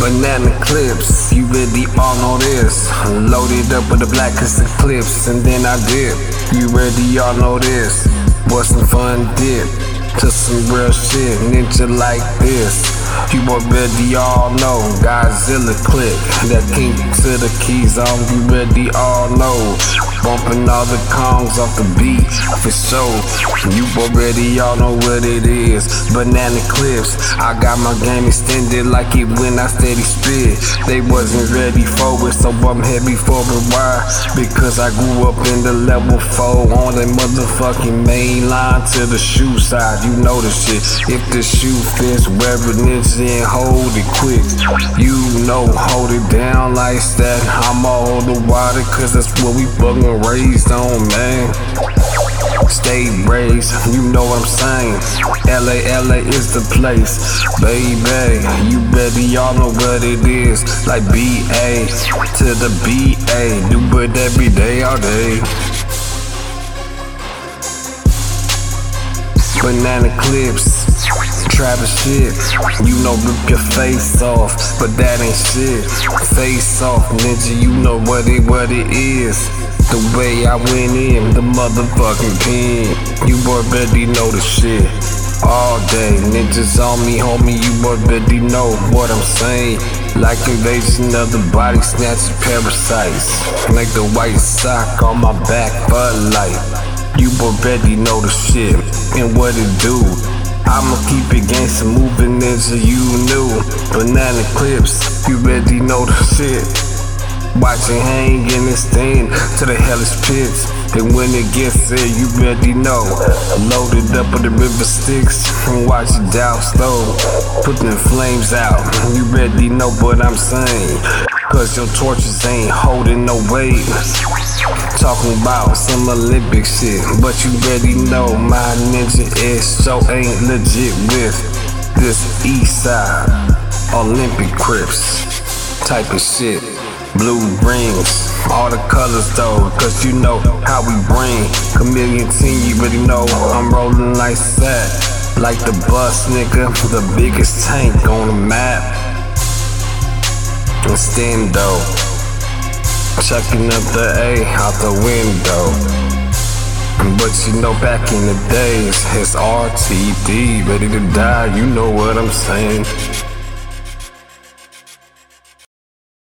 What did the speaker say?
Banana clips, you really all know this. Loaded up with the blackest clips, and then I dip. You ready all know this. What's some fun dip to some real shit, ninja like this. You already all know Godzilla click that king to the keys on. You ready all know bumping all the kongs off the beat for sure. You already all know what it is. Banana clips. I got my game extended like it when I steady spit. They wasn't ready for it, so I'm heavy for it. Why? Because I grew up in the level four on the motherfucking main line to the shoe side. You know the shit. If the shoe fits, wear it in, hold it quick. You know, hold it down like that. I'm all the water, cause that's what we fucking raised on, man. Stay raised, you know what I'm saying. LA, LA is the place, baby. You better y'all know what it is. Like BA to the BA, do it every day, all day. Banana clips, Travis shit. You know, rip your face off, but that ain't shit. Face off, ninja, you know what it, what it is. The way I went in, the motherfucking pin. You already know the shit. All day, ninjas on me, homie, you already know what I'm saying. Like invasion of the body snatching parasites. Like the white sock on my back, but light. You already know the shit and what it do. I'ma keep it gangsta moving into you new. Banana clips, you already know the shit. Watching hang in this thing to the hellish pits. And when it gets there, you already know. Loaded up with the river sticks and watch it down slow. Put them flames out, you already know what I'm saying. Cause your torches ain't holding no weight. Talking about some Olympic shit, but you already know my ninja is so ain't legit with this east side Olympic Crips type of shit. Blue rings, all the colors though, cause you know how we bring. Chameleon team, you already know I'm rolling like that. Like the bus, nigga, the biggest tank on the map. And stand though. Chucking up the A out the window. But you know, back in the days, it's RTD, ready to die. You know what I'm saying.